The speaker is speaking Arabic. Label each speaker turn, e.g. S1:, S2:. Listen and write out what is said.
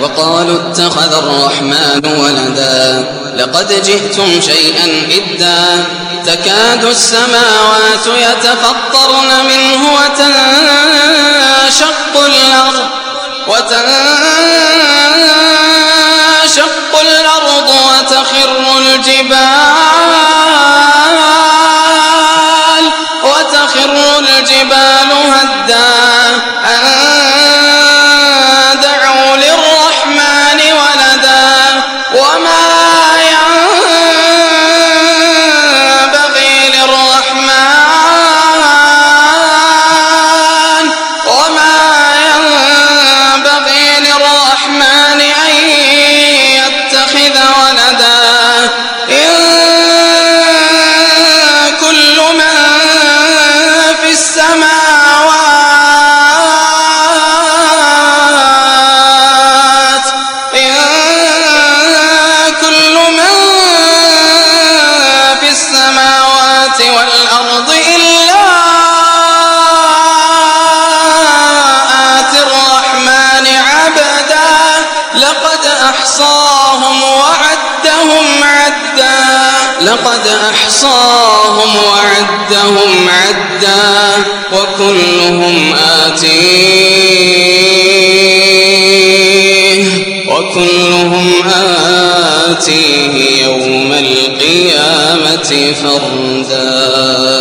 S1: وقالوا اتخذ الرحمن ولدا. لقد جئتم شيئا إدا. تكاد السماوات يتفطرن منه وتنشق الأرض وتنشق الأرض وتخر الجبال وتخر الجبال لقد أحصاهم وعدهم عدا وكلهم آتيه وكلهم آتيه يوم القيامة فردا.